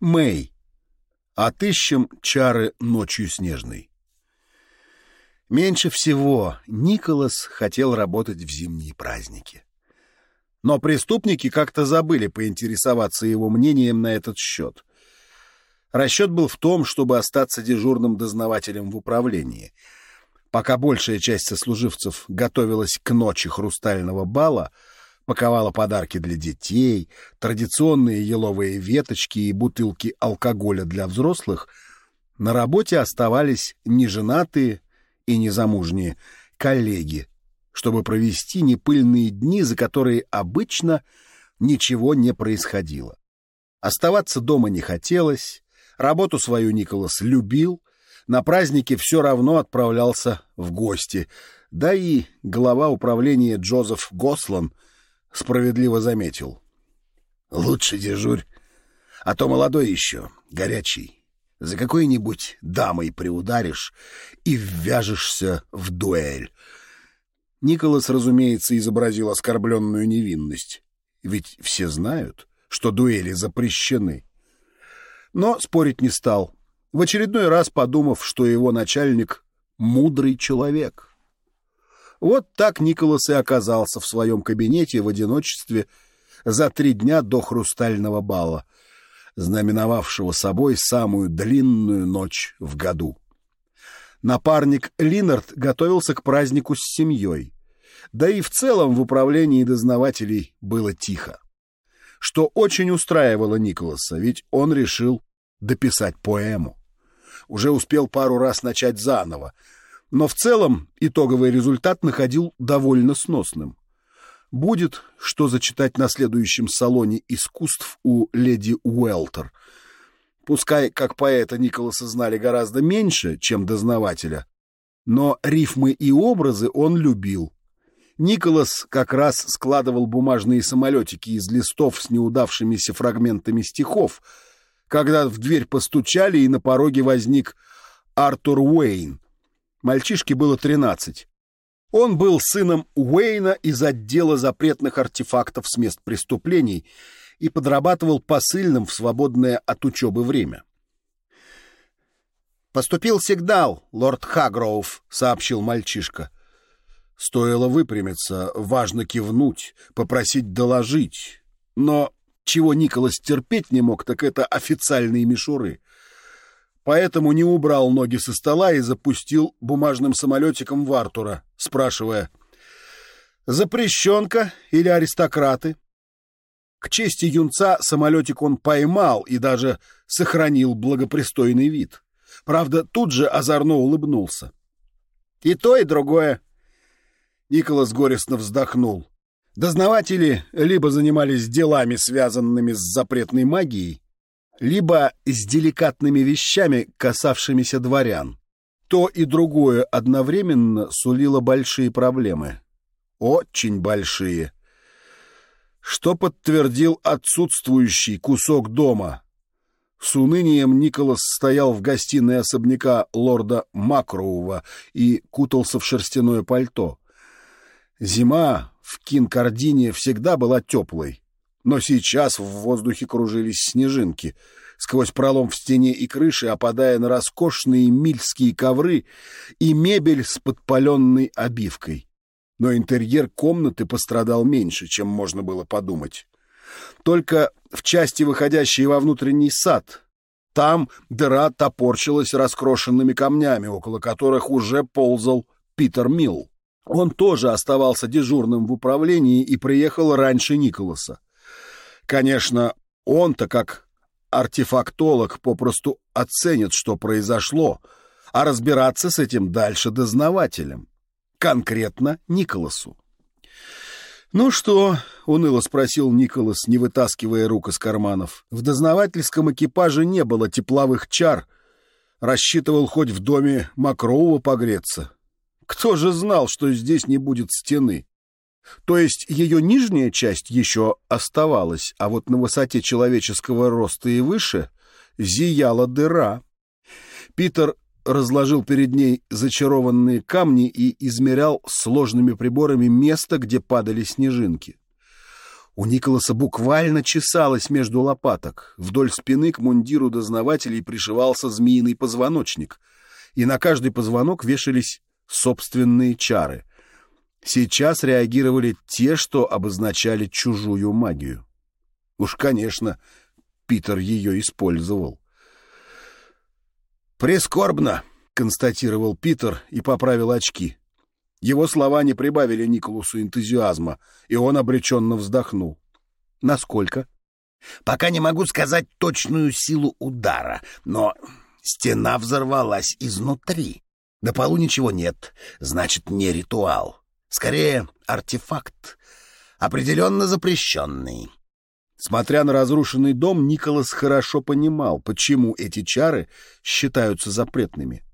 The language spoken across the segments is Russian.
Мэй. Отыщем чары ночью снежной. Меньше всего Николас хотел работать в зимние праздники. Но преступники как-то забыли поинтересоваться его мнением на этот счет. Расчет был в том, чтобы остаться дежурным дознавателем в управлении. Пока большая часть сослуживцев готовилась к ночи хрустального бала, паковала подарки для детей, традиционные еловые веточки и бутылки алкоголя для взрослых, на работе оставались неженатые и незамужние коллеги, чтобы провести непыльные дни, за которые обычно ничего не происходило. Оставаться дома не хотелось, работу свою Николас любил, на праздники все равно отправлялся в гости, да и глава управления Джозеф Гослан справедливо заметил. «Лучше дежурь, а то молодой еще, горячий. За какой-нибудь дамой приударишь и ввяжешься в дуэль». Николас, разумеется, изобразил оскорбленную невинность. Ведь все знают, что дуэли запрещены. Но спорить не стал, в очередной раз подумав, что его начальник — мудрый человек. Вот так Николас и оказался в своем кабинете в одиночестве за три дня до хрустального бала, знаменовавшего собой самую длинную ночь в году. Напарник Линард готовился к празднику с семьей. Да и в целом в управлении дознавателей было тихо. Что очень устраивало Николаса, ведь он решил дописать поэму. Уже успел пару раз начать заново, но в целом итоговый результат находил довольно сносным. Будет что зачитать на следующем салоне искусств у леди Уэлтер. Пускай, как поэта, Николаса знали гораздо меньше, чем дознавателя, но рифмы и образы он любил. Николас как раз складывал бумажные самолетики из листов с неудавшимися фрагментами стихов, когда в дверь постучали, и на пороге возник Артур Уэйн, Мальчишке было тринадцать. Он был сыном Уэйна из отдела запретных артефактов с мест преступлений и подрабатывал посыльным в свободное от учебы время. «Поступил сигнал, лорд Хагроув», — сообщил мальчишка. Стоило выпрямиться, важно кивнуть, попросить доложить. Но чего Николас терпеть не мог, так это официальные мишуры — поэтому не убрал ноги со стола и запустил бумажным самолетиком в Артура, спрашивая, «Запрещенка или аристократы?» К чести юнца самолетик он поймал и даже сохранил благопристойный вид. Правда, тут же озорно улыбнулся. «И то, и другое». Николас горестно вздохнул. Дознаватели либо занимались делами, связанными с запретной магией, либо с деликатными вещами, касавшимися дворян. То и другое одновременно сулило большие проблемы. Очень большие. Что подтвердил отсутствующий кусок дома. С унынием Николас стоял в гостиной особняка лорда Макроува и кутался в шерстяное пальто. Зима в Кинкардине всегда была теплой. Но сейчас в воздухе кружились снежинки, сквозь пролом в стене и крыше, опадая на роскошные мильские ковры и мебель с подпаленной обивкой. Но интерьер комнаты пострадал меньше, чем можно было подумать. Только в части, выходящей во внутренний сад, там дыра топорщилась раскрошенными камнями, около которых уже ползал Питер Милл. Он тоже оставался дежурным в управлении и приехал раньше Николаса. Конечно, он-то как артефактолог попросту оценит, что произошло, а разбираться с этим дальше дознавателем. Конкретно Николасу. «Ну что?» — уныло спросил Николас, не вытаскивая рук из карманов. «В дознавательском экипаже не было тепловых чар. Рассчитывал хоть в доме Макроува погреться. Кто же знал, что здесь не будет стены?» То есть ее нижняя часть еще оставалась, а вот на высоте человеческого роста и выше зияла дыра. Питер разложил перед ней зачарованные камни и измерял сложными приборами место, где падали снежинки. У Николаса буквально чесалось между лопаток. Вдоль спины к мундиру дознавателей пришивался змеиный позвоночник, и на каждый позвонок вешались собственные чары. Сейчас реагировали те, что обозначали чужую магию. Уж, конечно, Питер ее использовал. «Прискорбно», — констатировал Питер и поправил очки. Его слова не прибавили Николасу энтузиазма, и он обреченно вздохнул. «Насколько?» «Пока не могу сказать точную силу удара, но стена взорвалась изнутри. На полу ничего нет, значит, не ритуал. Скорее, артефакт, определенно запрещенный». Смотря на разрушенный дом, Николас хорошо понимал, почему эти чары считаются запретными.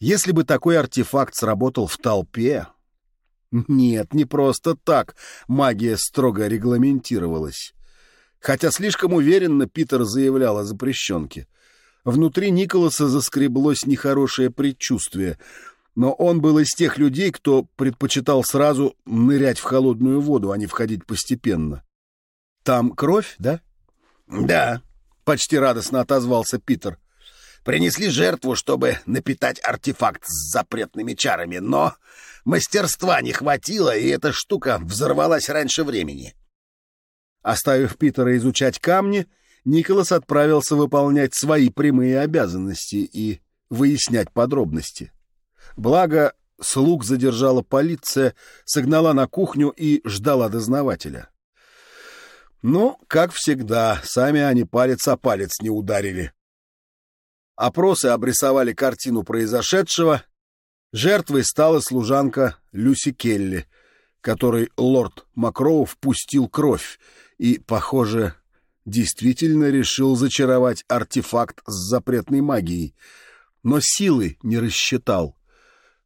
Если бы такой артефакт сработал в толпе... Нет, не просто так магия строго регламентировалась. Хотя слишком уверенно Питер заявлял о запрещенке. Внутри Николаса заскреблось нехорошее предчувствие, но он был из тех людей, кто предпочитал сразу нырять в холодную воду, а не входить постепенно. Там кровь, да? Да, почти радостно отозвался Питер. Принесли жертву, чтобы напитать артефакт с запретными чарами, но мастерства не хватило, и эта штука взорвалась раньше времени. Оставив Питера изучать камни, Николас отправился выполнять свои прямые обязанности и выяснять подробности. Благо, слуг задержала полиция, согнала на кухню и ждала дознавателя. Ну, как всегда, сами они палец о палец не ударили. Опросы обрисовали картину произошедшего. Жертвой стала служанка Люси Келли, которой лорд Макроу впустил кровь и, похоже, действительно решил зачаровать артефакт с запретной магией, но силы не рассчитал.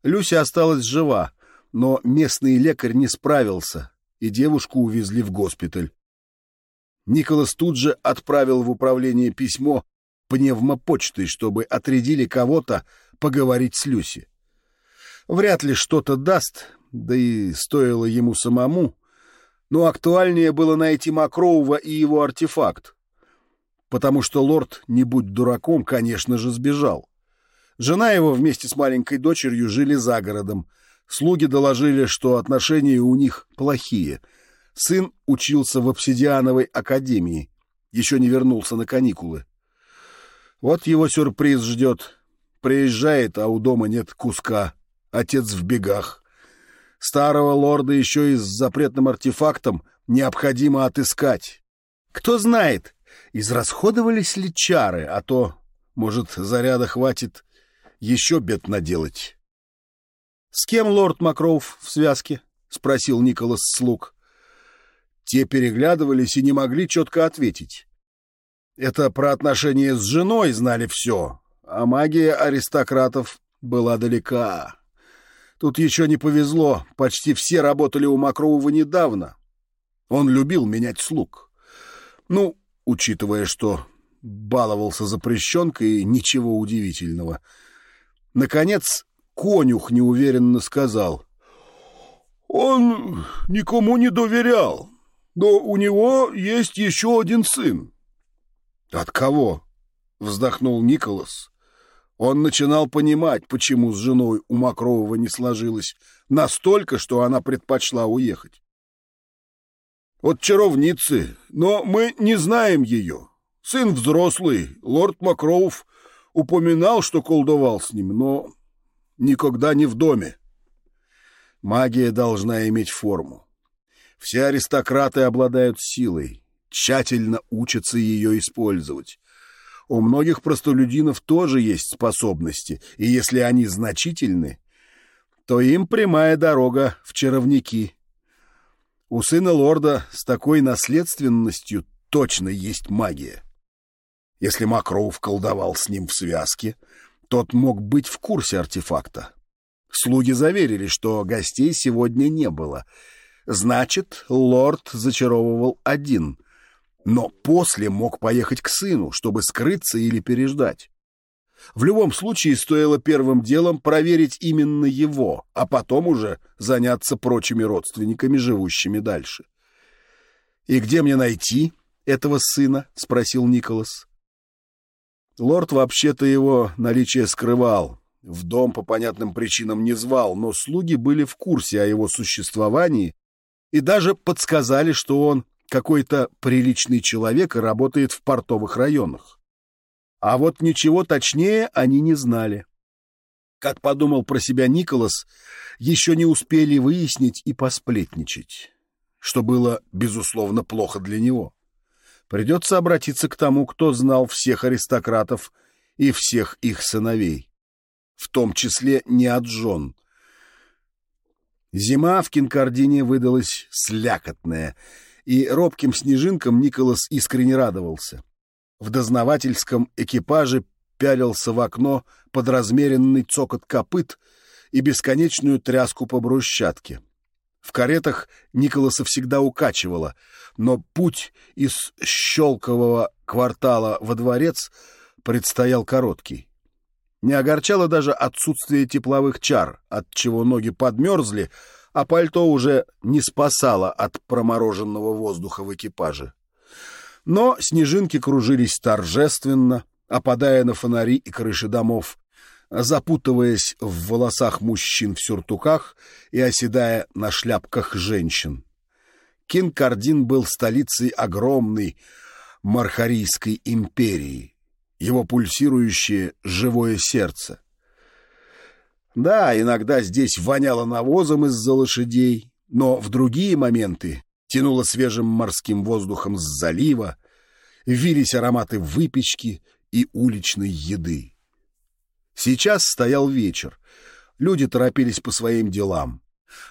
Люси осталась жива, но местный лекарь не справился, и девушку увезли в госпиталь. Николас тут же отправил в управление письмо пневмопочтой, чтобы отрядили кого-то поговорить с Люси. Вряд ли что-то даст, да и стоило ему самому, но актуальнее было найти Макроува и его артефакт, потому что лорд, не будь дураком, конечно же, сбежал. Жена его вместе с маленькой дочерью жили за городом. Слуги доложили, что отношения у них плохие — Сын учился в обсидиановой академии, еще не вернулся на каникулы. Вот его сюрприз ждет. Приезжает, а у дома нет куска. Отец в бегах. Старого лорда еще и с запретным артефактом необходимо отыскать. Кто знает, израсходовались ли чары, а то, может, заряда хватит еще бед наделать. — С кем лорд Макроув в связке? — спросил Николас слуг. Те переглядывались и не могли четко ответить. Это про отношения с женой знали все, а магия аристократов была далека. Тут еще не повезло, почти все работали у Макрового недавно. Он любил менять слуг. Ну, учитывая, что баловался запрещенкой, ничего удивительного. Наконец, конюх неуверенно сказал. «Он никому не доверял но у него есть еще один сын. — От кого? — вздохнул Николас. Он начинал понимать, почему с женой у Макрового не сложилось настолько, что она предпочла уехать. От чаровницы, но мы не знаем ее. Сын взрослый, лорд Макроув упоминал, что колдовал с ним, но никогда не в доме. Магия должна иметь форму. Все аристократы обладают силой, тщательно учатся ее использовать. У многих простолюдинов тоже есть способности, и если они значительны, то им прямая дорога в чаровники. У сына лорда с такой наследственностью точно есть магия. Если Макроув колдовал с ним в связке, тот мог быть в курсе артефакта. Слуги заверили, что гостей сегодня не было — Значит, лорд зачаровывал один, но после мог поехать к сыну, чтобы скрыться или переждать. В любом случае стоило первым делом проверить именно его, а потом уже заняться прочими родственниками, живущими дальше. «И где мне найти этого сына?» — спросил Николас. Лорд вообще-то его наличие скрывал, в дом по понятным причинам не звал, но слуги были в курсе о его существовании и даже подсказали, что он какой-то приличный человек и работает в портовых районах. А вот ничего точнее они не знали. Как подумал про себя Николас, еще не успели выяснить и посплетничать, что было, безусловно, плохо для него. Придется обратиться к тому, кто знал всех аристократов и всех их сыновей, в том числе не от жен. Зима в Кинкардине выдалась слякотная, и робким снежинкам Николас искренне радовался. В дознавательском экипаже пялился в окно под размеренный цокот копыт и бесконечную тряску по брусчатке. В каретах Николаса всегда укачивало, но путь из Щелкового квартала во дворец предстоял короткий. Не огорчало даже отсутствие тепловых чар, от чего ноги подмерзли, а пальто уже не спасало от промороженного воздуха в экипаже. Но снежинки кружились торжественно, опадая на фонари и крыши домов, запутываясь в волосах мужчин в сюртуках и оседая на шляпках женщин. Кинкардин был столицей огромной Мархарийской империи, его пульсирующее живое сердце. Да, иногда здесь воняло навозом из-за лошадей, но в другие моменты тянуло свежим морским воздухом с залива, вились ароматы выпечки и уличной еды. Сейчас стоял вечер. Люди торопились по своим делам.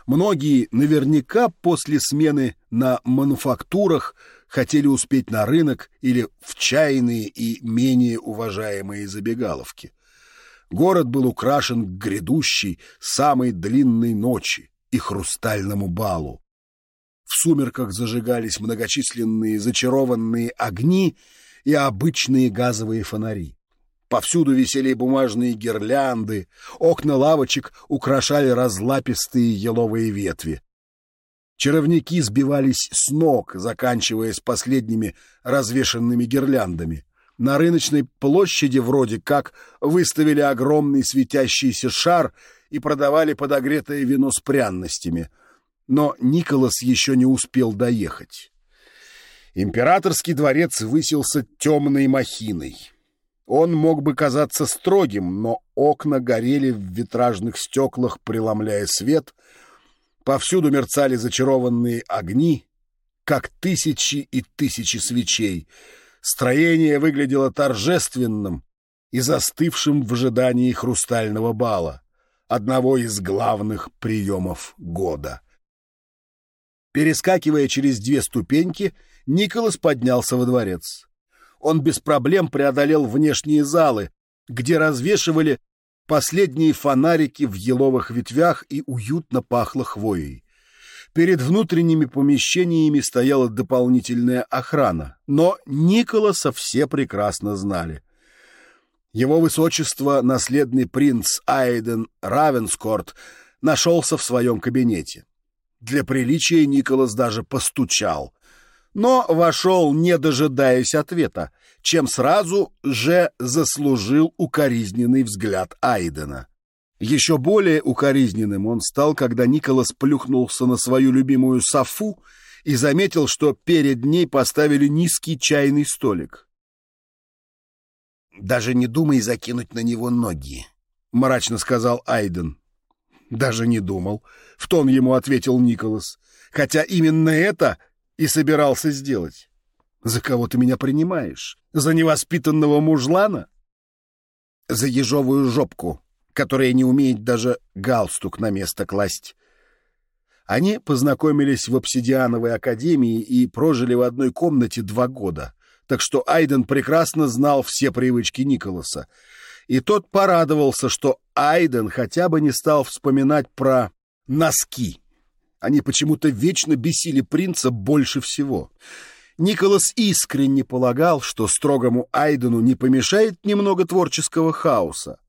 Многие наверняка после смены на мануфактурах хотели успеть на рынок или в чайные и менее уважаемые забегаловки. Город был украшен грядущей самой длинной ночи и хрустальному балу. В сумерках зажигались многочисленные зачарованные огни и обычные газовые фонари. Повсюду висели бумажные гирлянды, окна лавочек украшали разлапистые еловые ветви. Чаровники сбивались с ног, заканчиваясь последними развешенными гирляндами. На рыночной площади вроде как выставили огромный светящийся шар и продавали подогретое вино с пряностями. Но Николас еще не успел доехать. Императорский дворец высился темной махиной. Он мог бы казаться строгим, но окна горели в витражных стеклах, преломляя свет. Повсюду мерцали зачарованные огни, как тысячи и тысячи свечей. Строение выглядело торжественным и застывшим в ожидании хрустального бала, одного из главных приемов года. Перескакивая через две ступеньки, Николас поднялся во дворец он без проблем преодолел внешние залы, где развешивали последние фонарики в еловых ветвях и уютно пахло хвоей. Перед внутренними помещениями стояла дополнительная охрана, но Николаса все прекрасно знали. Его высочество, наследный принц Айден Равенскорт, нашелся в своем кабинете. Для приличия Николас даже постучал но вошел, не дожидаясь ответа, чем сразу же заслужил укоризненный взгляд Айдена. Еще более укоризненным он стал, когда Николас плюхнулся на свою любимую софу и заметил, что перед ней поставили низкий чайный столик. «Даже не думай закинуть на него ноги», — мрачно сказал Айден. «Даже не думал», — в тон ему ответил Николас. «Хотя именно это и собирался сделать. За кого ты меня принимаешь? За невоспитанного мужлана? За ежовую жопку, которая не умеет даже галстук на место класть. Они познакомились в обсидиановой академии и прожили в одной комнате два года, так что Айден прекрасно знал все привычки Николаса. И тот порадовался, что Айден хотя бы не стал вспоминать про носки. Они почему-то вечно бесили принца больше всего. Николас искренне полагал, что строгому Айдену не помешает немного творческого хаоса.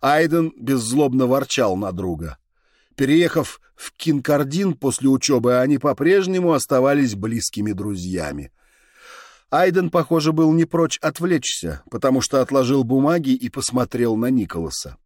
Айден беззлобно ворчал на друга. Переехав в Кинкардин после учебы, они по-прежнему оставались близкими друзьями. Айден, похоже, был не прочь отвлечься, потому что отложил бумаги и посмотрел на Николаса.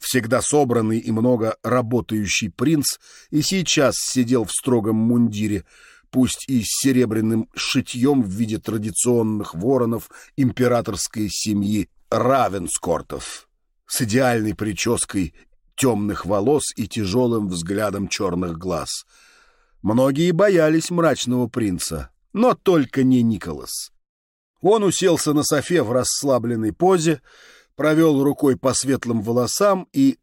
Всегда собранный и много работающий принц и сейчас сидел в строгом мундире, пусть и с серебряным шитьем в виде традиционных воронов императорской семьи Равенскортов, с идеальной прической темных волос и тяжелым взглядом черных глаз. Многие боялись мрачного принца, но только не Николас. Он уселся на софе в расслабленной позе, провел рукой по светлым волосам и,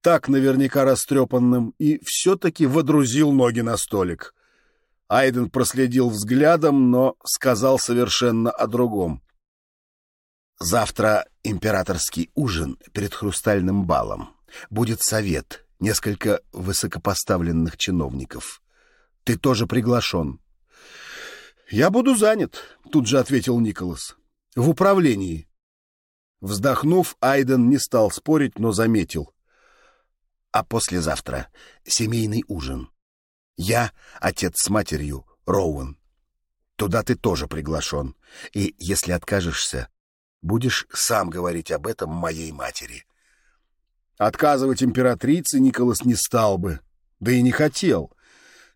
так наверняка растрепанным, и все-таки водрузил ноги на столик. Айден проследил взглядом, но сказал совершенно о другом. «Завтра императорский ужин перед хрустальным балом. Будет совет, несколько высокопоставленных чиновников. Ты тоже приглашен». «Я буду занят», — тут же ответил Николас. «В управлении». Вздохнув, Айден не стал спорить, но заметил. «А послезавтра семейный ужин. Я отец с матерью, Роуэн. Туда ты тоже приглашен. И если откажешься, будешь сам говорить об этом моей матери». Отказывать императрице Николас не стал бы, да и не хотел.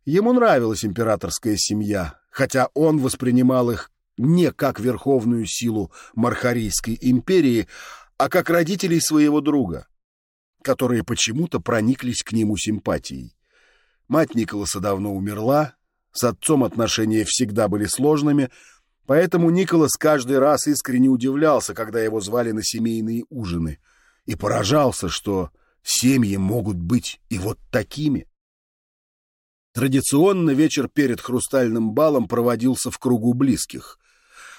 Ему нравилась императорская семья, хотя он воспринимал их не как верховную силу Мархарийской империи, а как родителей своего друга, которые почему-то прониклись к нему симпатией. Мать Николаса давно умерла, с отцом отношения всегда были сложными, поэтому Николас каждый раз искренне удивлялся, когда его звали на семейные ужины, и поражался, что семьи могут быть и вот такими. Традиционно вечер перед хрустальным балом проводился в кругу близких.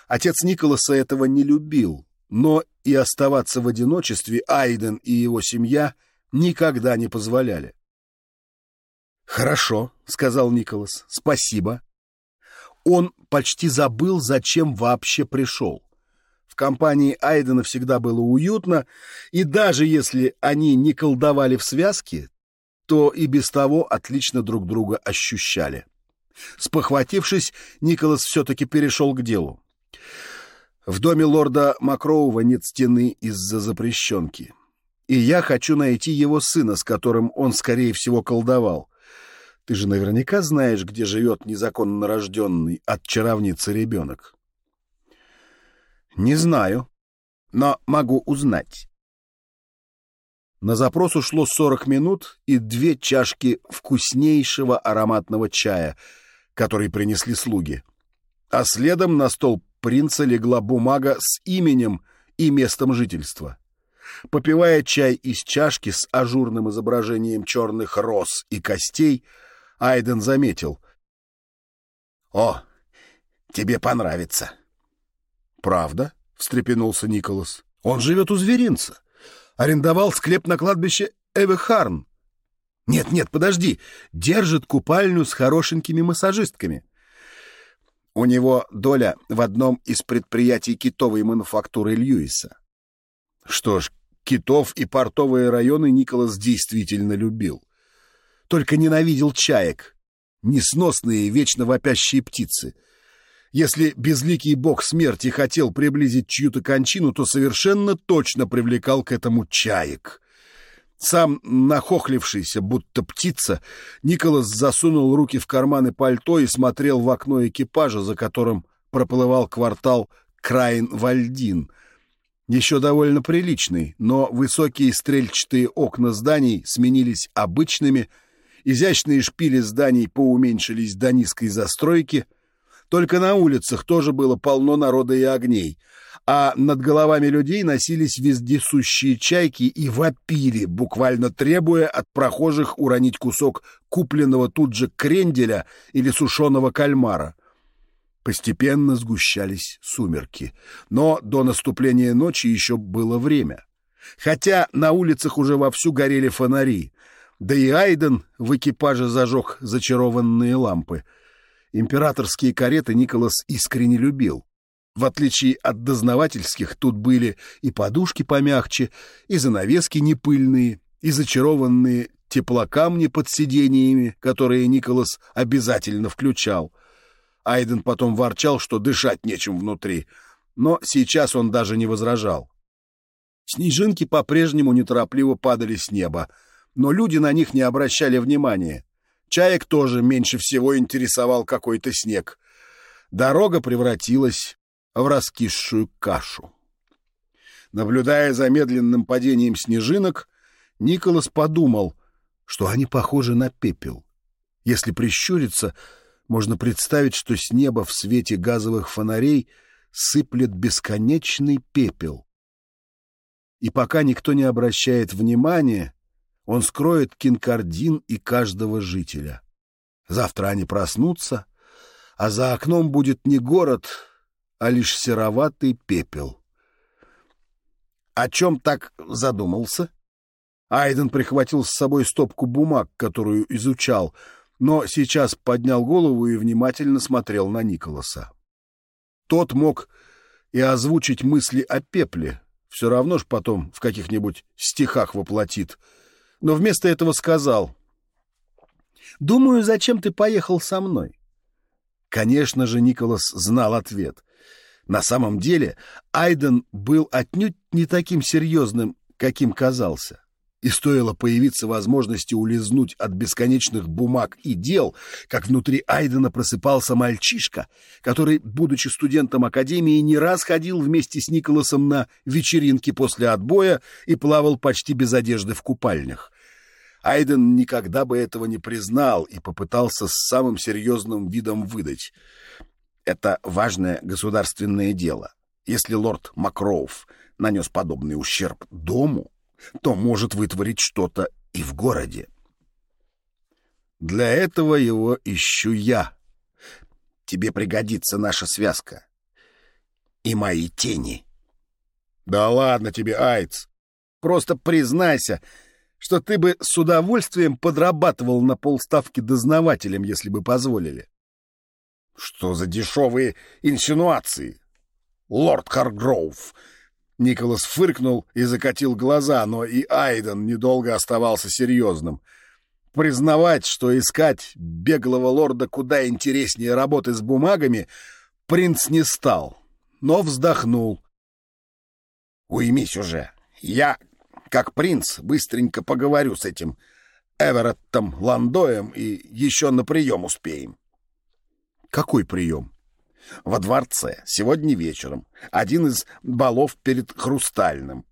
Отец Николаса этого не любил, но и оставаться в одиночестве Айден и его семья никогда не позволяли. «Хорошо», — сказал Николас, — «спасибо». Он почти забыл, зачем вообще пришел. В компании Айдена всегда было уютно, и даже если они не колдовали в связке, то и без того отлично друг друга ощущали. Спохватившись, Николас все-таки перешел к делу. В доме лорда Макроува нет стены из-за запрещенки. И я хочу найти его сына, с которым он, скорее всего, колдовал. Ты же наверняка знаешь, где живет незаконно рожденный от чаровницы ребенок. Не знаю, но могу узнать. На запрос ушло 40 минут и две чашки вкуснейшего ароматного чая, который принесли слуги. А следом на стол принца легла бумага с именем и местом жительства. Попивая чай из чашки с ажурным изображением черных роз и костей, Айден заметил. «О, тебе понравится». «Правда?» — встрепенулся Николас. «Он живет у зверинца арендовал склеп на кладбище Эвехарн. Нет, нет, подожди, держит купальню с хорошенькими массажистками. У него доля в одном из предприятий китовой мануфактуры Льюиса. Что ж, китов и портовые районы Николас действительно любил. Только ненавидел чаек, несносные, вечно вопящие птицы — если безликий бог смерти хотел приблизить чью-то кончину, то совершенно точно привлекал к этому чаек. Сам нахохлившийся, будто птица, Николас засунул руки в карманы пальто и смотрел в окно экипажа, за которым проплывал квартал Крайн-Вальдин. Еще довольно приличный, но высокие стрельчатые окна зданий сменились обычными, изящные шпили зданий поуменьшились до низкой застройки — только на улицах тоже было полно народа и огней, а над головами людей носились вездесущие чайки и вопили, буквально требуя от прохожих уронить кусок купленного тут же кренделя или сушеного кальмара. Постепенно сгущались сумерки, но до наступления ночи еще было время. Хотя на улицах уже вовсю горели фонари, да и Айден в экипаже зажег зачарованные лампы — Императорские кареты Николас искренне любил. В отличие от дознавательских, тут были и подушки помягче, и занавески не пыльные, и зачарованные теплокамни под сидениями, которые Николас обязательно включал. Айден потом ворчал, что дышать нечем внутри, но сейчас он даже не возражал. Снежинки по-прежнему неторопливо падали с неба, но люди на них не обращали внимания. Чаек тоже меньше всего интересовал какой-то снег. Дорога превратилась в раскисшую кашу. Наблюдая за медленным падением снежинок, Николас подумал, что они похожи на пепел. Если прищуриться, можно представить, что с неба в свете газовых фонарей сыплет бесконечный пепел. И пока никто не обращает внимания, он скроет кинкардин и каждого жителя. Завтра они проснутся, а за окном будет не город, а лишь сероватый пепел. О чем так задумался? Айден прихватил с собой стопку бумаг, которую изучал, но сейчас поднял голову и внимательно смотрел на Николаса. Тот мог и озвучить мысли о пепле, все равно ж потом в каких-нибудь стихах воплотит — но вместо этого сказал, «Думаю, зачем ты поехал со мной?» Конечно же, Николас знал ответ. На самом деле Айден был отнюдь не таким серьезным, каким казался. И стоило появиться возможности улизнуть от бесконечных бумаг и дел, как внутри Айдена просыпался мальчишка, который, будучи студентом академии, не раз ходил вместе с Николасом на вечеринки после отбоя и плавал почти без одежды в купальнях. Айден никогда бы этого не признал и попытался с самым серьезным видом выдать. Это важное государственное дело. Если лорд Макроув нанес подобный ущерб дому, то может вытворить что-то и в городе. Для этого его ищу я. Тебе пригодится наша связка. И мои тени. Да ладно тебе, Айц. Просто признайся, что ты бы с удовольствием подрабатывал на полставки дознавателем, если бы позволили. Что за дешевые инсинуации? Лорд Харгроув. Николас фыркнул и закатил глаза, но и Айден недолго оставался серьезным. Признавать, что искать беглого лорда куда интереснее работы с бумагами, принц не стал, но вздохнул. «Уймись уже. Я как принц, быстренько поговорю с этим Эвереттом Ландоем и еще на прием успеем. Какой прием? Во дворце, сегодня вечером. Один из балов перед Хрустальным.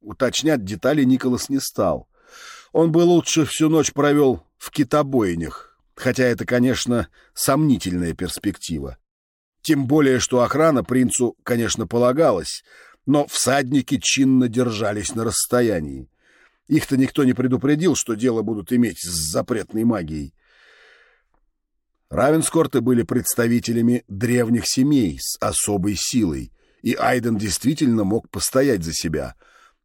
Уточнять детали Николас не стал. Он бы лучше всю ночь провел в китобойнях, хотя это, конечно, сомнительная перспектива. Тем более, что охрана принцу, конечно, полагалась — но всадники чинно держались на расстоянии. Их-то никто не предупредил, что дело будут иметь с запретной магией. Равенскорты были представителями древних семей с особой силой, и Айден действительно мог постоять за себя.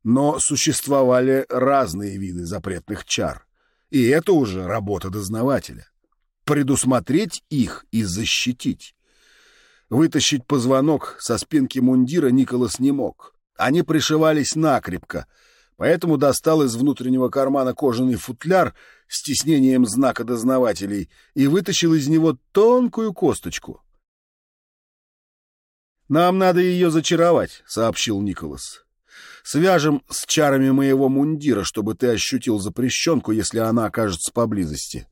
Но существовали разные виды запретных чар, и это уже работа дознавателя. Предусмотреть их и защитить. Вытащить позвонок со спинки мундира Николас не мог. Они пришивались накрепко, поэтому достал из внутреннего кармана кожаный футляр с тиснением знака дознавателей и вытащил из него тонкую косточку. «Нам надо ее зачаровать», — сообщил Николас. «Свяжем с чарами моего мундира, чтобы ты ощутил запрещенку, если она окажется поблизости».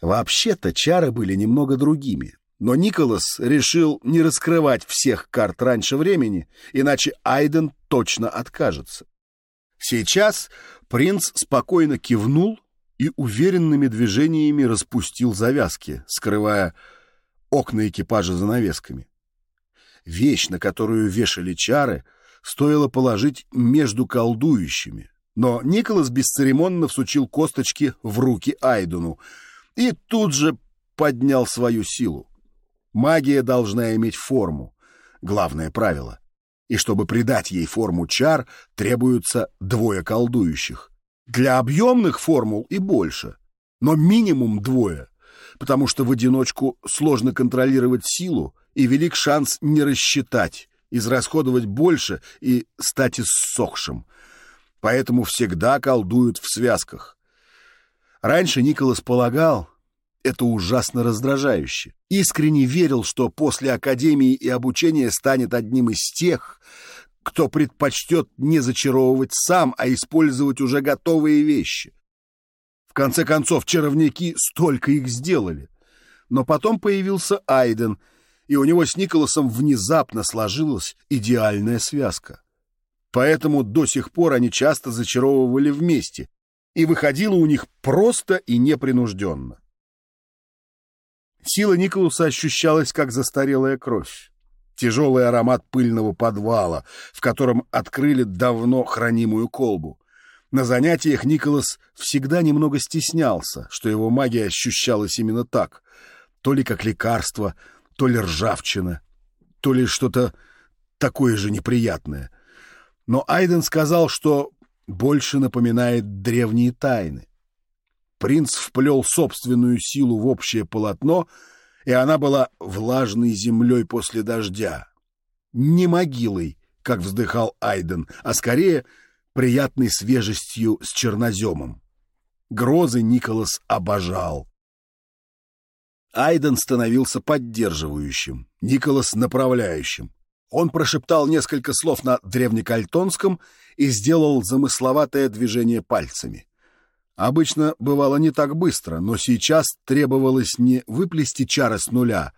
Вообще-то чары были немного другими. Но Николас решил не раскрывать всех карт раньше времени, иначе Айден точно откажется. Сейчас принц спокойно кивнул и уверенными движениями распустил завязки, скрывая окна экипажа занавесками. Вещь, на которую вешали чары, стоило положить между колдующими, но Николас бесцеремонно всучил косточки в руки Айдену и тут же поднял свою силу. Магия должна иметь форму. Главное правило. И чтобы придать ей форму чар, требуются двое колдующих. Для объемных формул и больше. Но минимум двое. Потому что в одиночку сложно контролировать силу, и велик шанс не рассчитать, израсходовать больше и стать иссохшим. поэтому всегда колдуют в связках. Раньше Николас полагал, это ужасно раздражающе. Искренне верил, что после академии и обучения станет одним из тех, кто предпочтет не зачаровывать сам, а использовать уже готовые вещи. В конце концов, чаровники столько их сделали. Но потом появился Айден, и у него с Николасом внезапно сложилась идеальная связка. Поэтому до сих пор они часто зачаровывали вместе, и выходило у них просто и непринужденно. Сила Николаса ощущалась, как застарелая кровь. Тяжелый аромат пыльного подвала, в котором открыли давно хранимую колбу. На занятиях Николас всегда немного стеснялся, что его магия ощущалась именно так. То ли как лекарство, то ли ржавчина, то ли что-то такое же неприятное. Но Айден сказал, что больше напоминает древние тайны. Принц вплел собственную силу в общее полотно, и она была влажной землей после дождя. Не могилой, как вздыхал Айден, а скорее приятной свежестью с черноземом. Грозы Николас обожал. Айден становился поддерживающим, Николас — направляющим. Он прошептал несколько слов на древнекальтонском и сделал замысловатое движение пальцами. Обычно бывало не так быстро, но сейчас требовалось не выплести чары с нуля,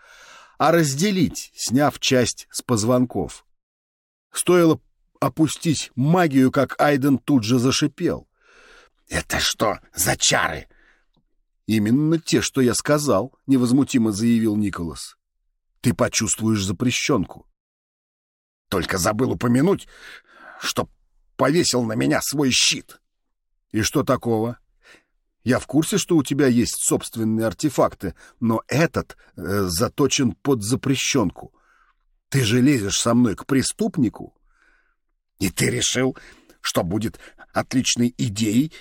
а разделить, сняв часть с позвонков. Стоило опустить магию, как Айден тут же зашипел. «Это что за чары?» «Именно те, что я сказал», — невозмутимо заявил Николас. «Ты почувствуешь запрещенку». «Только забыл упомянуть, что повесил на меня свой щит». «И что такого?» Я в курсе, что у тебя есть собственные артефакты, но этот э, заточен под запрещенку. Ты же лезешь со мной к преступнику. И ты решил, что будет отличной идеей,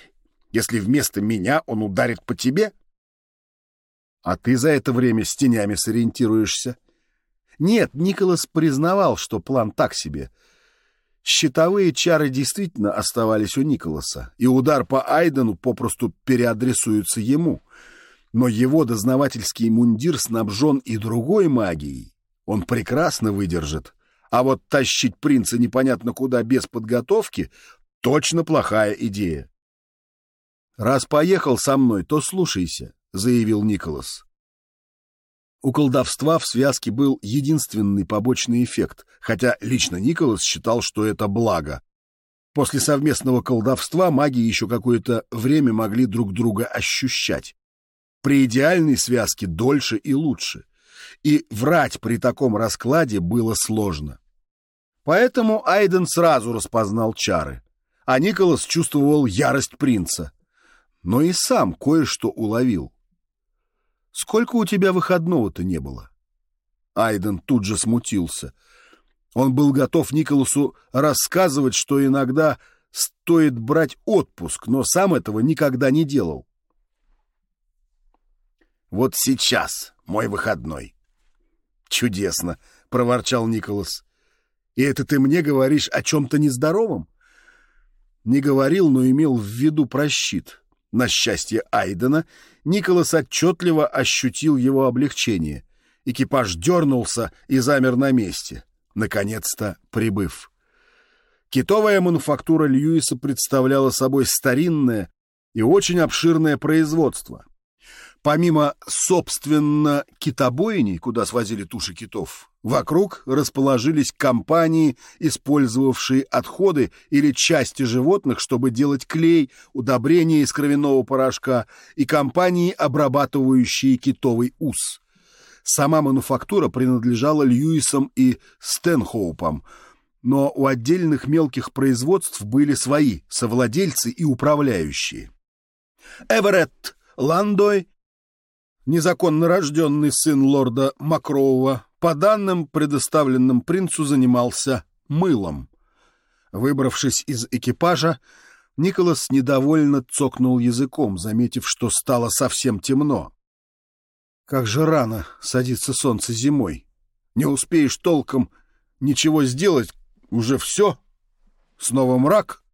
если вместо меня он ударит по тебе? А ты за это время с тенями сориентируешься? Нет, Николас признавал, что план так себе — Щитовые чары действительно оставались у Николаса, и удар по Айдену попросту переадресуется ему. Но его дознавательский мундир снабжен и другой магией. Он прекрасно выдержит. А вот тащить принца непонятно куда без подготовки — точно плохая идея. «Раз поехал со мной, то слушайся», — заявил Николас. У колдовства в связке был единственный побочный эффект, хотя лично Николас считал, что это благо. После совместного колдовства маги еще какое-то время могли друг друга ощущать. При идеальной связке дольше и лучше. И врать при таком раскладе было сложно. Поэтому Айден сразу распознал чары, а Николас чувствовал ярость принца. Но и сам кое-что уловил. Сколько у тебя выходного-то не было? Айден тут же смутился. Он был готов Николасу рассказывать, что иногда стоит брать отпуск, но сам этого никогда не делал. «Вот сейчас мой выходной». «Чудесно!» — проворчал Николас. «И это ты мне говоришь о чем-то нездоровом?» Не говорил, но имел в виду прощит. На счастье Айдена, Николас отчетливо ощутил его облегчение. Экипаж дернулся и замер на месте, наконец-то прибыв. Китовая мануфактура Льюиса представляла собой старинное и очень обширное производство. Помимо, собственно, китобойни, куда свозили туши китов, вокруг расположились компании, использовавшие отходы или части животных, чтобы делать клей, удобрения из кровяного порошка, и компании, обрабатывающие китовый ус. Сама мануфактура принадлежала Льюисам и Стэнхоупам, но у отдельных мелких производств были свои совладельцы и управляющие. Эверетт Ландой незаконно рожденный сын лорда Макроува, по данным, предоставленным принцу, занимался мылом. Выбравшись из экипажа, Николас недовольно цокнул языком, заметив, что стало совсем темно. Как же рано садится солнце зимой. Не успеешь толком ничего сделать, уже все. Снова мрак.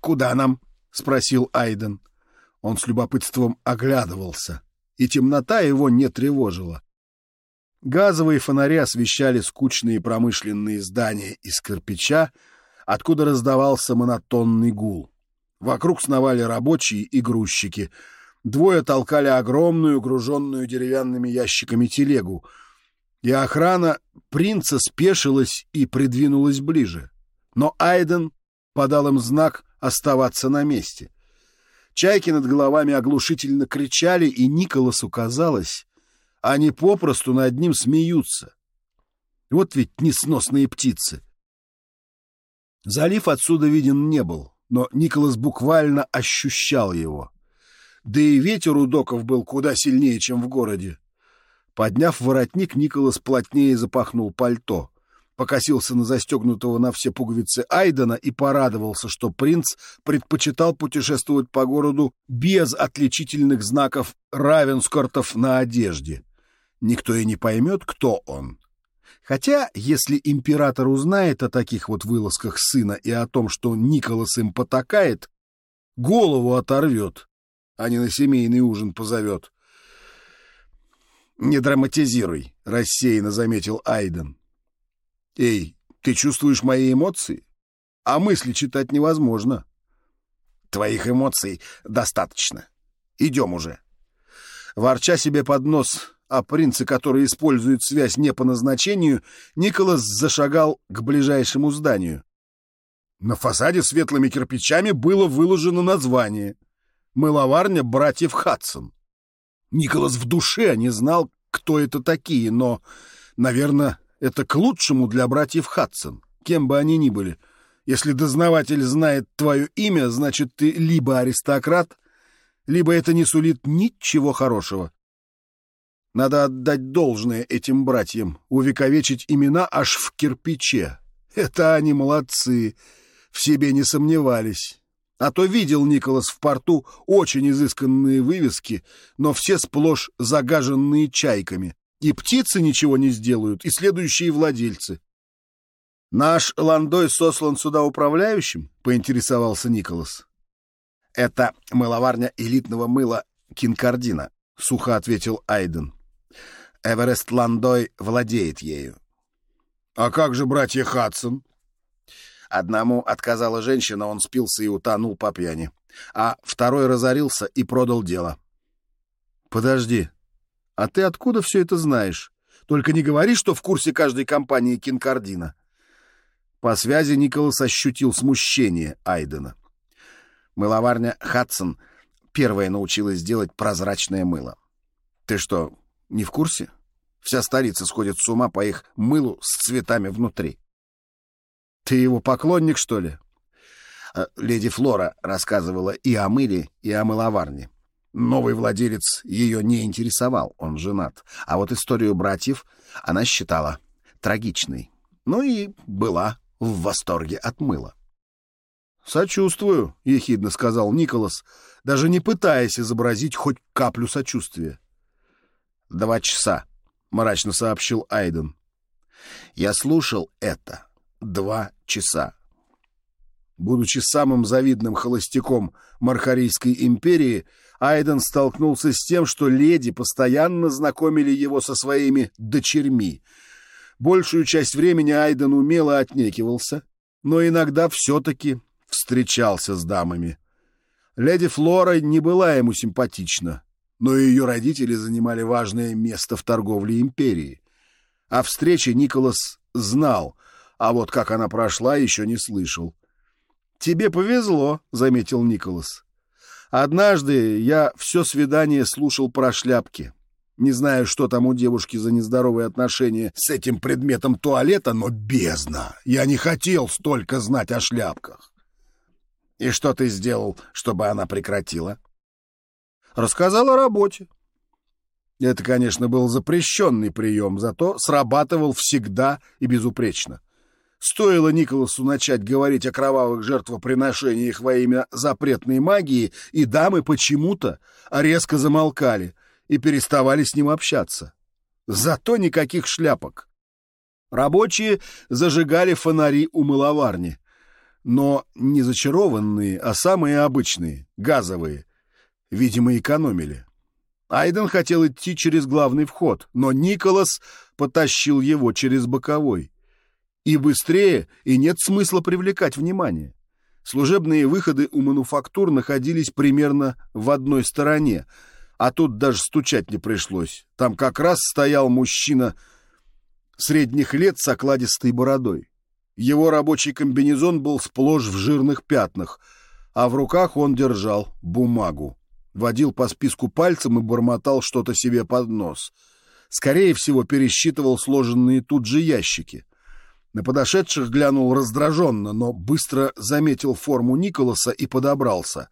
Куда нам? — спросил Айден. Он с любопытством оглядывался, и темнота его не тревожила. Газовые фонари освещали скучные промышленные здания из кирпича, откуда раздавался монотонный гул. Вокруг сновали рабочие и грузчики. Двое толкали огромную, груженную деревянными ящиками телегу, и охрана принца спешилась и придвинулась ближе. Но Айден подал им знак оставаться на месте. Чайки над головами оглушительно кричали, и Николасу казалось, они попросту над ним смеются. Вот ведь несносные птицы. Залив отсюда виден не был, но Николас буквально ощущал его. Да и ветер у доков был куда сильнее, чем в городе. Подняв воротник, Николас плотнее запахнул пальто, покосился на застегнутого на все пуговицы Айдена и порадовался, что принц предпочитал путешествовать по городу без отличительных знаков равенскортов на одежде. Никто и не поймет, кто он. Хотя, если император узнает о таких вот вылазках сына и о том, что Николас им потакает, голову оторвет, а не на семейный ужин позовет. «Не драматизируй», — рассеянно заметил Айден. «Эй, ты чувствуешь мои эмоции? А мысли читать невозможно». «Твоих эмоций достаточно. Идем уже». Ворча себе под нос о принце, который использует связь не по назначению, Николас зашагал к ближайшему зданию. На фасаде светлыми кирпичами было выложено название «Мыловарня братьев Хадсон». Николас в душе не знал, кто это такие, но, наверное, это к лучшему для братьев Хадсон, кем бы они ни были. Если дознаватель знает твое имя, значит, ты либо аристократ, либо это не сулит ничего хорошего. Надо отдать должное этим братьям, увековечить имена аж в кирпиче. Это они молодцы, в себе не сомневались. А то видел Николас в порту очень изысканные вывески, но все сплошь загаженные чайками. И птицы ничего не сделают, и следующие владельцы. «Наш Ландой сослан сюда управляющим?» — поинтересовался Николас. «Это мыловарня элитного мыла Кинкардина», — сухо ответил Айден. «Эверест Ландой владеет ею». «А как же братья Хадсон?» Одному отказала женщина, он спился и утонул по пьяни. А второй разорился и продал дело. «Подожди, а ты откуда все это знаешь? Только не говори, что в курсе каждой компании Кинкардина». По связи Николас ощутил смущение Айдена. Мыловарня Хадсон первая научилась делать прозрачное мыло. Ты что, не в курсе? Вся столица сходит с ума по их мылу с цветами внутри. Ты его поклонник, что ли? А, леди Флора рассказывала и о мыле, и о мыловарне. Новый владелец ее не интересовал, он женат. А вот историю братьев она считала трагичной. Ну и была в восторге от мыла. «Сочувствую», — ехидно сказал Николас, даже не пытаясь изобразить хоть каплю сочувствия. «Два часа», — мрачно сообщил Айден. Я слушал это два часа. Будучи самым завидным холостяком Мархарийской империи, Айден столкнулся с тем, что леди постоянно знакомили его со своими дочерьми. Большую часть времени Айден умело отнекивался, но иногда все-таки встречался с дамами. Леди Флора не была ему симпатична, но ее родители занимали важное место в торговле империи. О встрече Николас знал — а вот как она прошла, еще не слышал. «Тебе повезло», — заметил Николас. «Однажды я все свидание слушал про шляпки. Не знаю, что там у девушки за нездоровые отношения с этим предметом туалета, но бездна! Я не хотел столько знать о шляпках». «И что ты сделал, чтобы она прекратила?» «Рассказал о работе. Это, конечно, был запрещенный прием, зато срабатывал всегда и безупречно. Стоило Николасу начать говорить о кровавых жертвоприношениях во имя запретной магии, и дамы почему-то резко замолкали и переставали с ним общаться. Зато никаких шляпок. Рабочие зажигали фонари у мыловарни. но не зачарованные, а самые обычные, газовые. Видимо, экономили. Айден хотел идти через главный вход, но Николас потащил его через боковой. И быстрее, и нет смысла привлекать внимание. Служебные выходы у мануфактур находились примерно в одной стороне, а тут даже стучать не пришлось. Там как раз стоял мужчина средних лет с окладистой бородой. Его рабочий комбинезон был сплошь в жирных пятнах, а в руках он держал бумагу водил по списку пальцем и бормотал что-то себе под нос. Скорее всего, пересчитывал сложенные тут же ящики. На подошедших глянул раздраженно, но быстро заметил форму Николаса и подобрался.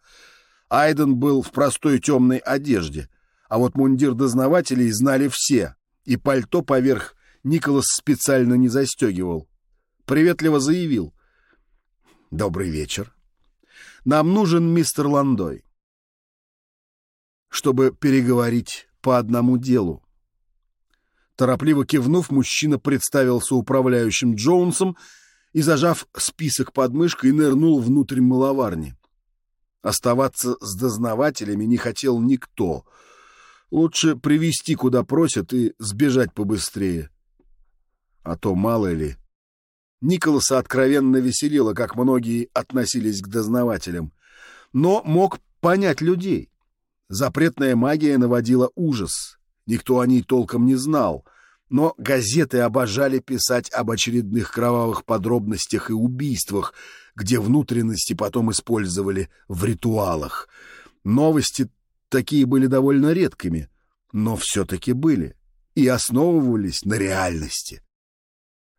Айден был в простой темной одежде, а вот мундир дознавателей знали все, и пальто поверх Николас специально не застегивал. Приветливо заявил. «Добрый вечер. Нам нужен мистер Ландой чтобы переговорить по одному делу. Торопливо кивнув, мужчина представился управляющим Джонсом и, зажав список под мышкой, нырнул внутрь маловарни. Оставаться с дознавателями не хотел никто. Лучше привести куда просят и сбежать побыстрее. А то мало ли. Николаса откровенно веселило, как многие относились к дознавателям, но мог понять людей. Запретная магия наводила ужас. Никто о ней толком не знал, но газеты обожали писать об очередных кровавых подробностях и убийствах, где внутренности потом использовали в ритуалах. Новости такие были довольно редкими, но все-таки были и основывались на реальности.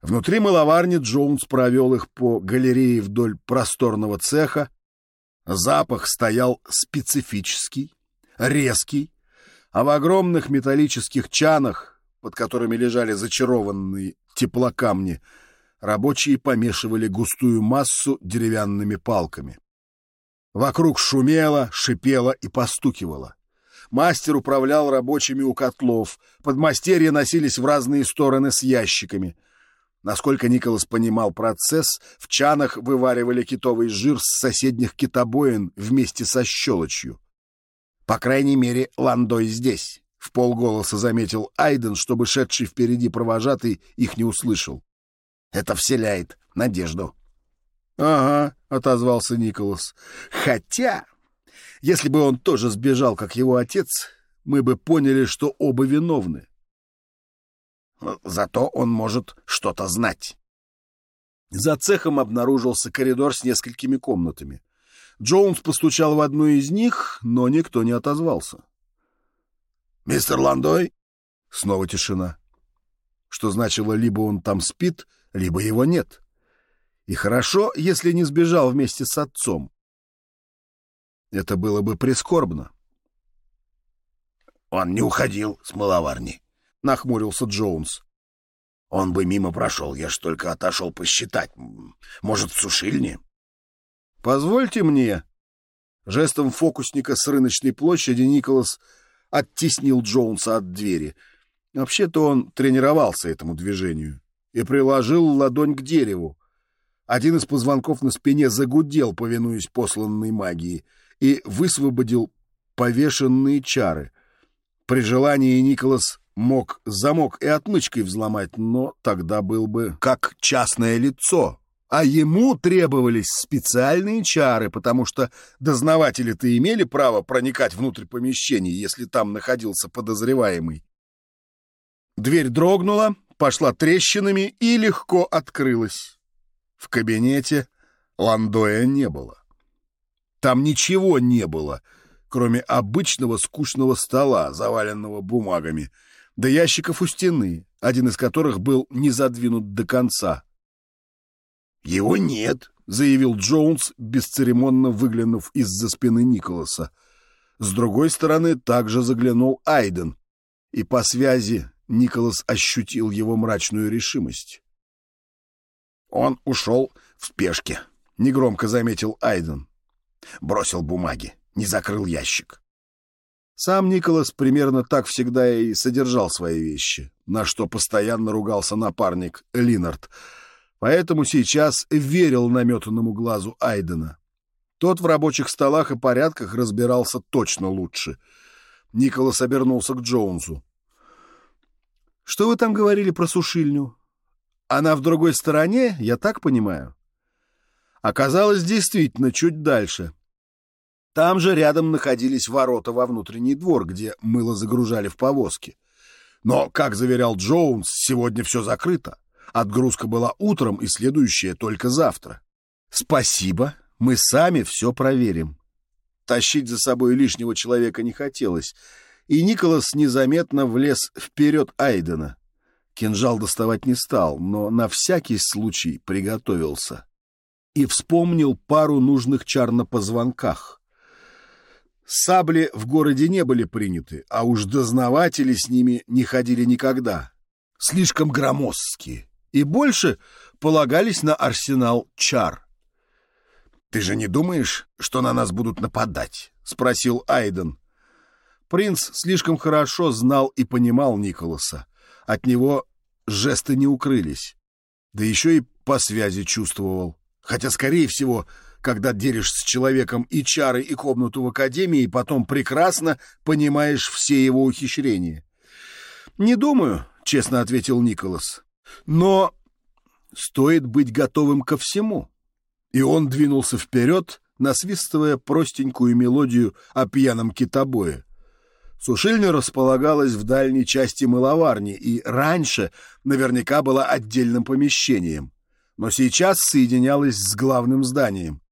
Внутри маловарни Джонс провел их по галерее вдоль просторного цеха. Запах стоял специфический, резкий, а в огромных металлических чанах, под которыми лежали зачарованные теплокамни, рабочие помешивали густую массу деревянными палками. Вокруг шумело, шипело и постукивало. Мастер управлял рабочими у котлов, подмастерья носились в разные стороны с ящиками. Насколько Николас понимал процесс, в чанах вываривали китовый жир с соседних китобоин вместе со щелочью. По крайней мере, Ландой здесь, — в полголоса заметил Айден, чтобы шедший впереди провожатый их не услышал. Это вселяет надежду. — Ага, — отозвался Николас. — Хотя, если бы он тоже сбежал, как его отец, мы бы поняли, что оба виновны. Зато он может что-то знать. За цехом обнаружился коридор с несколькими комнатами. Джонс постучал в одну из них, но никто не отозвался. «Мистер Ландой?» Снова тишина. Что значило, либо он там спит, либо его нет. И хорошо, если не сбежал вместе с отцом. Это было бы прискорбно. «Он не уходил с маловарни», — нахмурился Джонс. «Он бы мимо прошел, я ж только отошел посчитать. Может, в сушильне?» «Позвольте мне». Жестом фокусника с рыночной площади Николас оттеснил Джонса от двери. Вообще-то он тренировался этому движению и приложил ладонь к дереву. Один из позвонков на спине загудел, повинуясь посланной магии, и высвободил повешенные чары. При желании Николас мог замок и отмычкой взломать, но тогда был бы как частное лицо, а ему требовались специальные чары, потому что дознаватели-то имели право проникать внутрь помещений, если там находился подозреваемый. Дверь дрогнула, пошла трещинами и легко открылась. В кабинете Ландоя не было. Там ничего не было, кроме обычного скучного стола, заваленного бумагами, да ящиков у стены, один из которых был не задвинут до конца — «Его нет», — заявил Джонс, бесцеремонно выглянув из-за спины Николаса. С другой стороны также заглянул Айден, и по связи Николас ощутил его мрачную решимость. «Он ушел в спешке», — негромко заметил Айден. Бросил бумаги, не закрыл ящик. Сам Николас примерно так всегда и содержал свои вещи, на что постоянно ругался напарник Линард — поэтому сейчас верил наметанному глазу Айдена. Тот в рабочих столах и порядках разбирался точно лучше. Николас обернулся к Джоунсу. «Что вы там говорили про сушильню? Она в другой стороне, я так понимаю?» Оказалось, действительно, чуть дальше. Там же рядом находились ворота во внутренний двор, где мыло загружали в повозки. Но, как заверял Джоунс, сегодня все закрыто. Отгрузка была утром и следующая только завтра. «Спасибо», мы сами все проверим. Тащить за собой лишнего человека не хотелось, и Николас незаметно влез вперед Айдена. Кинжал доставать не стал, но на всякий случай приготовился. И вспомнил пару нужных чар на позвонках. Сабли в городе не были приняты, а уж дознаватели с ними не ходили никогда. Слишком громоздкие. И больше полагались на арсенал чар. «Ты же не думаешь, что на нас будут нападать?» — спросил Айден. Принц слишком хорошо знал и понимал Николаса. От него жесты не укрылись. Да еще и по связи чувствовал. Хотя, скорее всего, когда делишь с человеком и чары, и комнату в академии, потом прекрасно понимаешь все его ухищрения. «Не думаю», — честно ответил Николас. «Но стоит быть готовым ко всему». И он двинулся вперед, насвистывая простенькую мелодию о пьяном китобое. Сушильня располагалась в дальней части мыловарни и раньше наверняка была отдельным помещением, но сейчас соединялась с главным зданием.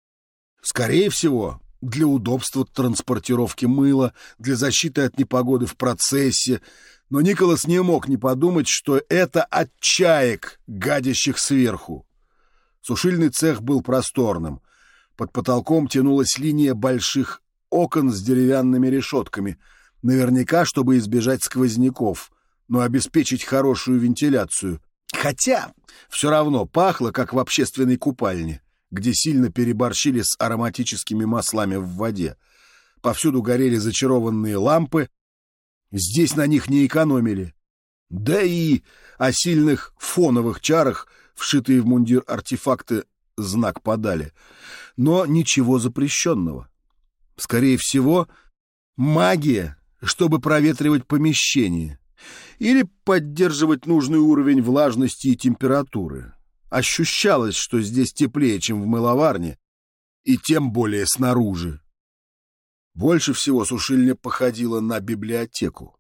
Скорее всего, для удобства транспортировки мыла, для защиты от непогоды в процессе, но Николас не мог не подумать, что это от чаек, гадящих сверху. Сушильный цех был просторным. Под потолком тянулась линия больших окон с деревянными решетками, наверняка, чтобы избежать сквозняков, но обеспечить хорошую вентиляцию. Хотя все равно пахло, как в общественной купальне, где сильно переборщили с ароматическими маслами в воде. Повсюду горели зачарованные лампы, здесь на них не экономили. Да и о сильных фоновых чарах – вшитые в мундир артефакты знак подали. Но ничего запрещенного. Скорее всего, магия, чтобы проветривать помещение. Или поддерживать нужный уровень влажности и температуры. Ощущалось, что здесь теплее, чем в мыловарне, и тем более снаружи. Больше всего сушильня походила на библиотеку.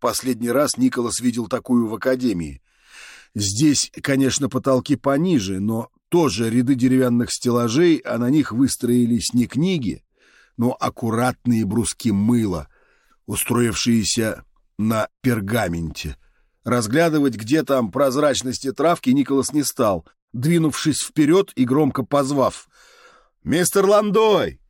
Последний раз Николас видел такую в академии — Здесь, конечно, потолки пониже, но тоже ряды деревянных стеллажей, а на них выстроились не книги, но аккуратные бруски мыла, устроившиеся на пергаменте. Разглядывать, где там прозрачности травки, Николас не стал, двинувшись вперед и громко позвав. «Мистер Ландой,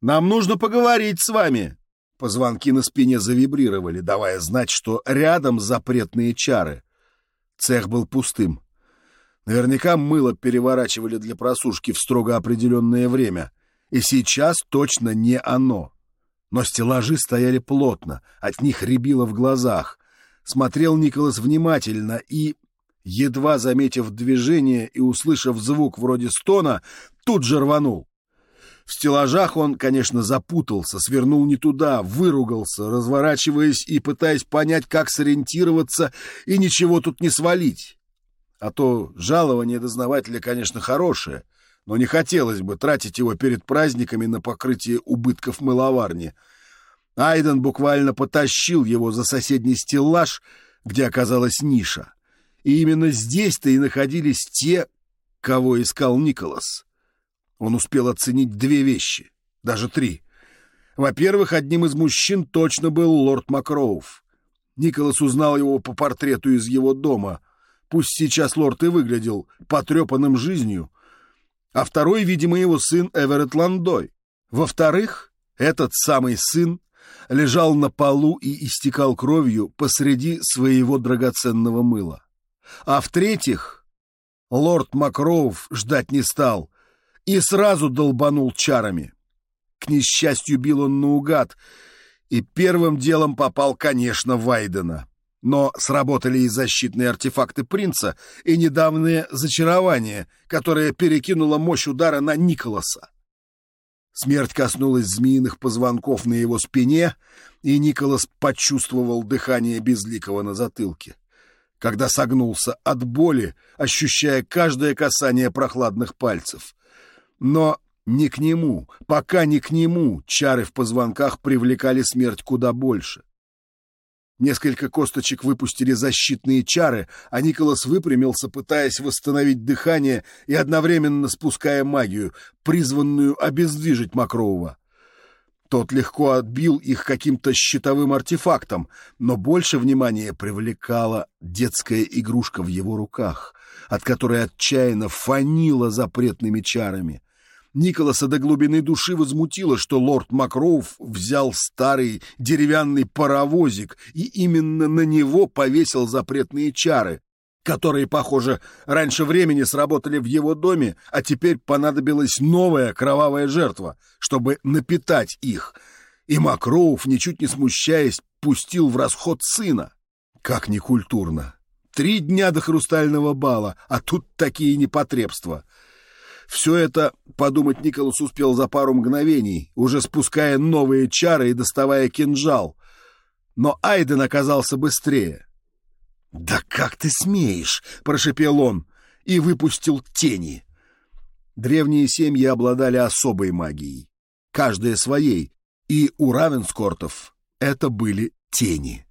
нам нужно поговорить с вами!» Позвонки на спине завибрировали, давая знать, что рядом запретные чары. Цех был пустым. Наверняка мыло переворачивали для просушки в строго определенное время. И сейчас точно не оно. Но стеллажи стояли плотно, от них рябило в глазах. Смотрел Николас внимательно и, едва заметив движение и услышав звук вроде стона, тут же рванул. В стеллажах он, конечно, запутался, свернул не туда, выругался, разворачиваясь и пытаясь понять, как сориентироваться и ничего тут не свалить. А то жалование дознавателя, конечно, хорошее, но не хотелось бы тратить его перед праздниками на покрытие убытков мыловарни. Айден буквально потащил его за соседний стеллаж, где оказалась ниша. И именно здесь-то и находились те, кого искал Николас. Он успел оценить две вещи, даже три. Во-первых, одним из мужчин точно был лорд Макроув. Николас узнал его по портрету из его дома. Пусть сейчас лорд и выглядел потрепанным жизнью. А второй, видимо, его сын Эверетт Ландой. Во-вторых, этот самый сын лежал на полу и истекал кровью посреди своего драгоценного мыла. А в-третьих, лорд Макроув ждать не стал — и сразу долбанул чарами. К несчастью, бил он наугад, и первым делом попал, конечно, Вайдена. Но сработали и защитные артефакты принца, и недавнее зачарование, которое перекинуло мощь удара на Николаса. Смерть коснулась змеиных позвонков на его спине, и Николас почувствовал дыхание безликого на затылке. Когда согнулся от боли, ощущая каждое касание прохладных пальцев. Но не к нему, пока не к нему, чары в позвонках привлекали смерть куда больше. Несколько косточек выпустили защитные чары, а Николас выпрямился, пытаясь восстановить дыхание и одновременно спуская магию, призванную обездвижить Макроува. Тот легко отбил их каким-то щитовым артефактом, но больше внимания привлекала детская игрушка в его руках, от которой отчаянно фанило запретными чарами. Николаса до глубины души возмутило, что лорд Макроув взял старый деревянный паровозик и именно на него повесил запретные чары, которые, похоже, раньше времени сработали в его доме, а теперь понадобилась новая кровавая жертва, чтобы напитать их. И Макроув, ничуть не смущаясь, пустил в расход сына. Как некультурно! Три дня до хрустального бала, а тут такие непотребства — все это подумать Николас успел за пару мгновений, уже спуская новые чары и доставая кинжал. Но Айден оказался быстрее. «Да как ты смеешь!» — прошепел он и выпустил тени. Древние семьи обладали особой магией, каждая своей, и у Равенскортов это были тени.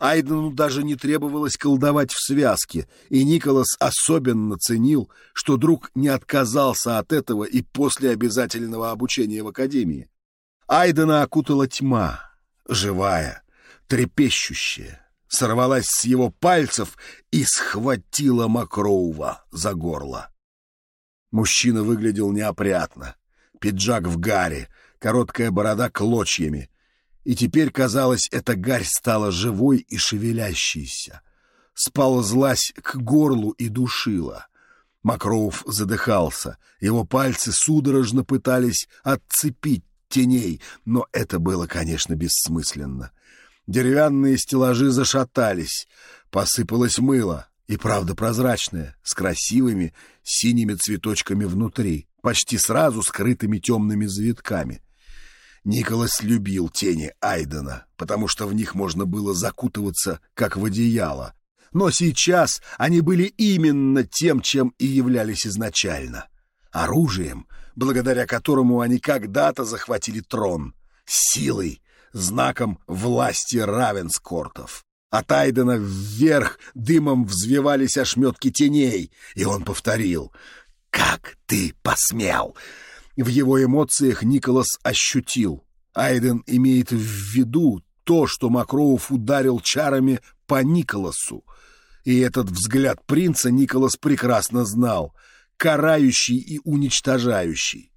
Айдену даже не требовалось колдовать в связке, и Николас особенно ценил, что друг не отказался от этого и после обязательного обучения в академии. Айдена окутала тьма, живая, трепещущая, сорвалась с его пальцев и схватила Макроува за горло. Мужчина выглядел неопрятно. Пиджак в гаре, короткая борода клочьями, и теперь, казалось, эта гарь стала живой и шевелящейся. Сползлась к горлу и душила. Макроув задыхался, его пальцы судорожно пытались отцепить теней, но это было, конечно, бессмысленно. Деревянные стеллажи зашатались, посыпалось мыло, и правда прозрачное, с красивыми синими цветочками внутри, почти сразу скрытыми темными завитками. Николас любил тени Айдена, потому что в них можно было закутываться, как в одеяло. Но сейчас они были именно тем, чем и являлись изначально. Оружием, благодаря которому они когда-то захватили трон. Силой, знаком власти равенскортов. От Айдена вверх дымом взвивались ошметки теней, и он повторил «Как ты посмел!» В его эмоциях Николас ощутил. Айден имеет в виду то, что Макроуф ударил чарами по Николасу. И этот взгляд принца Николас прекрасно знал. Карающий и уничтожающий.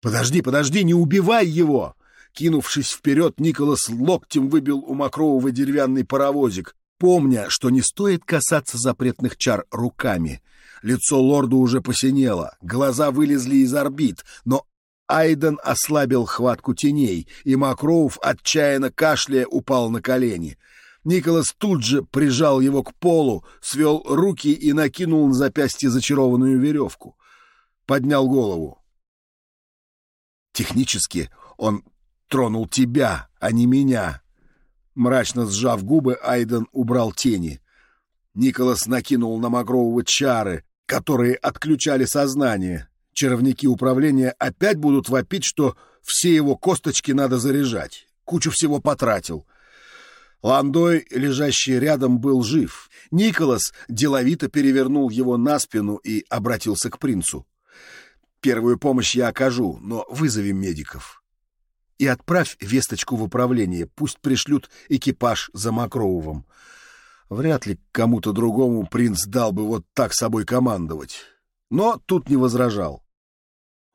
«Подожди, подожди, не убивай его!» Кинувшись вперед, Николас локтем выбил у Макроува деревянный паровозик, помня, что не стоит касаться запретных чар руками — Лицо лорда уже посинело, глаза вылезли из орбит, но Айден ослабил хватку теней, и Макроув, отчаянно кашляя, упал на колени. Николас тут же прижал его к полу, свел руки и накинул на запястье зачарованную веревку. Поднял голову. Технически он тронул тебя, а не меня. Мрачно сжав губы, Айден убрал тени. Николас накинул на Магрового чары, которые отключали сознание. Чаровники управления опять будут вопить, что все его косточки надо заряжать. Кучу всего потратил. Ландой, лежащий рядом, был жив. Николас деловито перевернул его на спину и обратился к принцу. «Первую помощь я окажу, но вызови медиков. И отправь весточку в управление, пусть пришлют экипаж за Макроувом. Вряд ли кому-то другому принц дал бы вот так собой командовать. Но тут не возражал.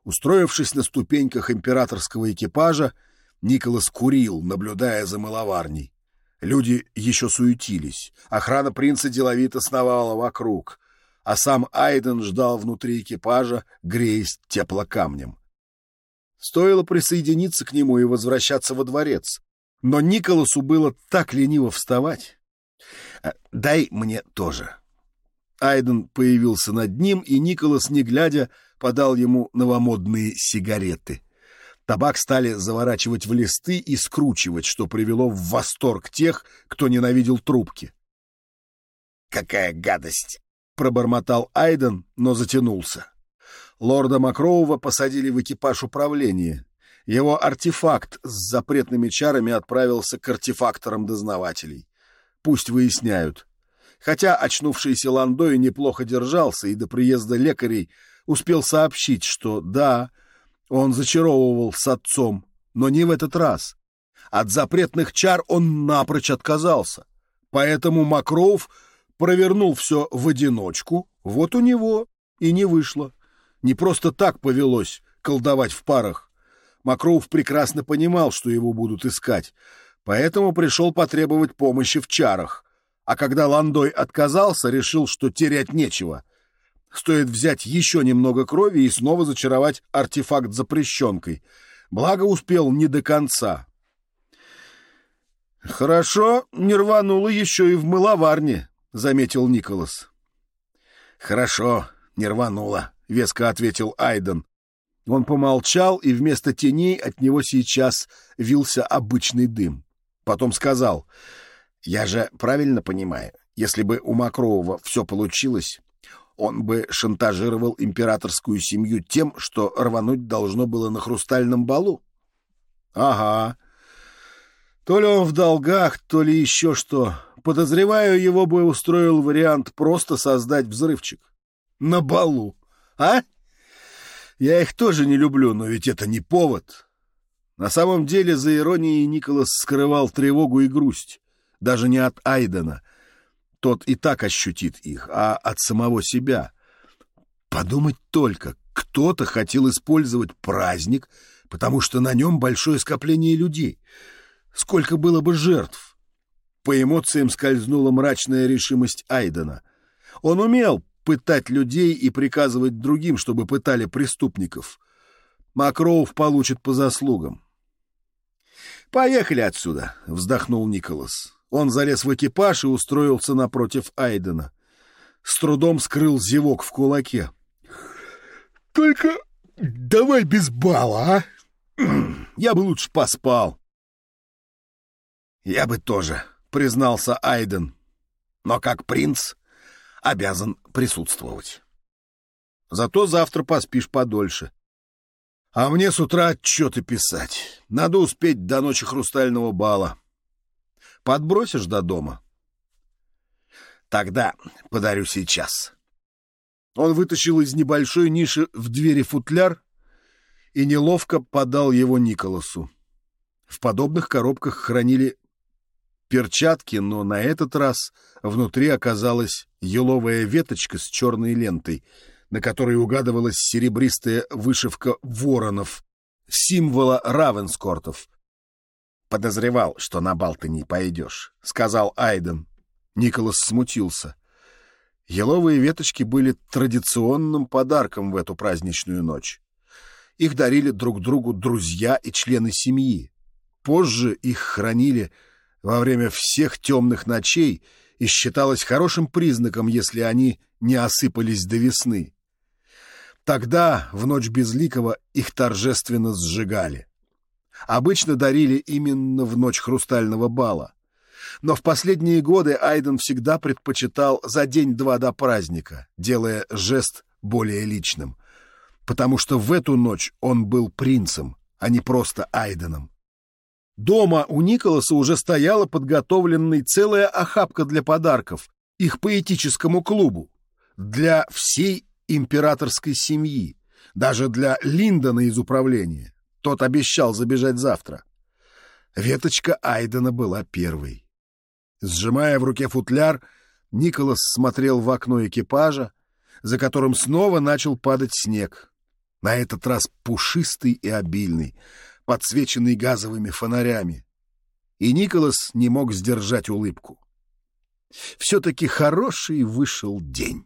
Устроившись на ступеньках императорского экипажа, Николас курил, наблюдая за мыловарней. Люди еще суетились. Охрана принца деловито сновала вокруг, а сам Айден ждал внутри экипажа, греясь теплокамнем. Стоило присоединиться к нему и возвращаться во дворец. Но Николасу было так лениво вставать. А, дай мне тоже. Айден появился над ним, и Николас, не глядя, подал ему новомодные сигареты. Табак стали заворачивать в листы и скручивать, что привело в восторг тех, кто ненавидел трубки. «Какая гадость!» — пробормотал Айден, но затянулся. Лорда Макроува посадили в экипаж управления. Его артефакт с запретными чарами отправился к артефакторам дознавателей. Пусть выясняют. Хотя очнувшийся Ландой неплохо держался и до приезда лекарей успел сообщить, что да, он зачаровывал с отцом, но не в этот раз. От запретных чар он напрочь отказался. Поэтому Макроув провернул все в одиночку, вот у него и не вышло. Не просто так повелось колдовать в парах. Макроув прекрасно понимал, что его будут искать, поэтому пришел потребовать помощи в чарах. А когда Ландой отказался, решил, что терять нечего. Стоит взять еще немного крови и снова зачаровать артефакт запрещенкой. Благо успел не до конца. «Хорошо, не рвануло еще и в мыловарне», — заметил Николас. «Хорошо, не рвануло», — веско ответил Айден. Он помолчал, и вместо теней от него сейчас вился обычный дым. Потом сказал, «Я же правильно понимаю, если бы у Макроува все получилось, он бы шантажировал императорскую семью тем, что рвануть должно было на хрустальном балу?» «Ага. То ли он в долгах, то ли еще что. Подозреваю, его бы устроил вариант просто создать взрывчик. На балу. А?» Я их тоже не люблю, но ведь это не повод. На самом деле, за иронией Николас скрывал тревогу и грусть. Даже не от Айдена. Тот и так ощутит их, а от самого себя. Подумать только, кто-то хотел использовать праздник, потому что на нем большое скопление людей. Сколько было бы жертв? По эмоциям скользнула мрачная решимость Айдена. Он умел пытать людей и приказывать другим, чтобы пытали преступников. Макроув получит по заслугам. «Поехали отсюда», — вздохнул Николас. Он залез в экипаж и устроился напротив Айдена. С трудом скрыл зевок в кулаке. «Только давай без бала, а? Я бы лучше поспал». «Я бы тоже», — признался Айден. «Но как принц обязан присутствовать. Зато завтра поспишь подольше. А мне с утра отчеты писать. Надо успеть до ночи хрустального бала. Подбросишь до дома? Тогда подарю сейчас. Он вытащил из небольшой ниши в двери футляр и неловко подал его Николасу. В подобных коробках хранили перчатки, но на этот раз внутри оказалась еловая веточка с черной лентой, на которой угадывалась серебристая вышивка воронов, символа равенскортов. «Подозревал, что на бал ты не пойдешь», — сказал Айден. Николас смутился. Еловые веточки были традиционным подарком в эту праздничную ночь. Их дарили друг другу друзья и члены семьи. Позже их хранили во время всех темных ночей и считалось хорошим признаком, если они не осыпались до весны. Тогда, в ночь Безликого, их торжественно сжигали. Обычно дарили именно в ночь хрустального бала. Но в последние годы Айден всегда предпочитал за день-два до праздника, делая жест более личным. Потому что в эту ночь он был принцем, а не просто Айденом. Дома у Николаса уже стояла подготовленная целая охапка для подарков их поэтическому клубу, для всей императорской семьи, даже для Линдона из управления. Тот обещал забежать завтра. Веточка Айдена была первой. Сжимая в руке футляр, Николас смотрел в окно экипажа, за которым снова начал падать снег. На этот раз пушистый и обильный, подсвеченный газовыми фонарями. И Николас не мог сдержать улыбку. Все-таки хороший вышел день.